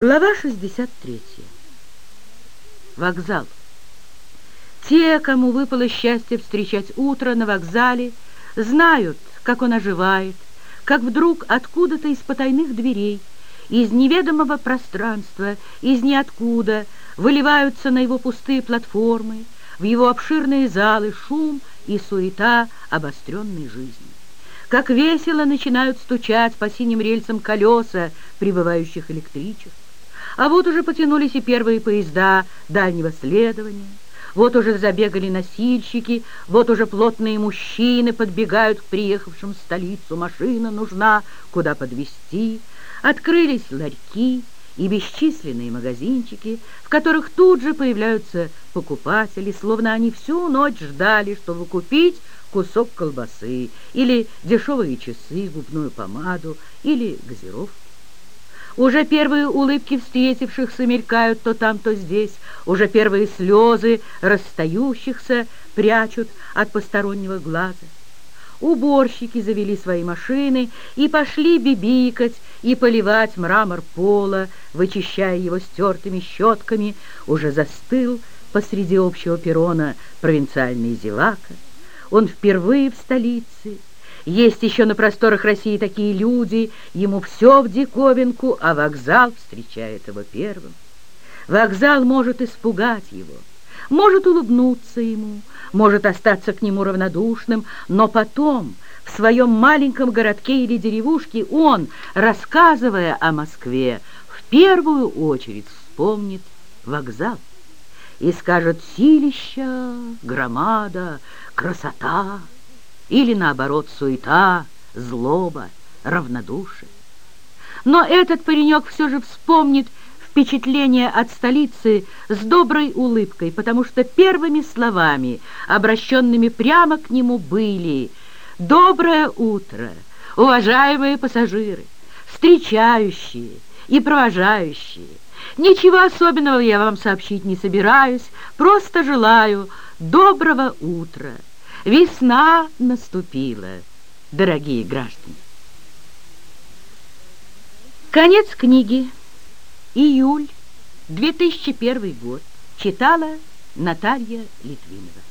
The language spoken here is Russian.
Глава 63. Вокзал. Те, кому выпало счастье встречать утро на вокзале, знают, как он оживает, как вдруг откуда-то из потайных дверей, из неведомого пространства, из ниоткуда выливаются на его пустые платформы, в его обширные залы шум и суета обостренной жизни. Как весело начинают стучать по синим рельсам колеса прибывающих электричеств. А вот уже потянулись и первые поезда дальнего следования. Вот уже забегали носильщики, вот уже плотные мужчины подбегают к приехавшим в столицу. Машина нужна, куда подвезти. Открылись ларьки и бесчисленные магазинчики, в которых тут же появляются покупатели, словно они всю ночь ждали, чтобы купить кусок колбасы или дешевые часы, губную помаду или газировку. Уже первые улыбки встретившихся мелькают то там, то здесь. Уже первые слезы расстающихся прячут от постороннего глаза. Уборщики завели свои машины и пошли бибикать и поливать мрамор пола, вычищая его стертыми щетками. Уже застыл посреди общего перрона провинциальный зевака. Он впервые в столице, есть еще на просторах России такие люди, ему все в диковинку, а вокзал встречает его первым. Вокзал может испугать его, может улыбнуться ему, может остаться к нему равнодушным, но потом в своем маленьком городке или деревушке он, рассказывая о Москве, в первую очередь вспомнит вокзал и скажет «силища, громада, красота» или, наоборот, суета, злоба, равнодушие. Но этот паренек все же вспомнит впечатление от столицы с доброй улыбкой, потому что первыми словами, обращенными прямо к нему, были «Доброе утро, уважаемые пассажиры, встречающие и провожающие! Ничего особенного я вам сообщить не собираюсь, просто желаю доброго утра!» Весна наступила, дорогие граждане. Конец книги. Июль, 2001 год. Читала Наталья Литвинова.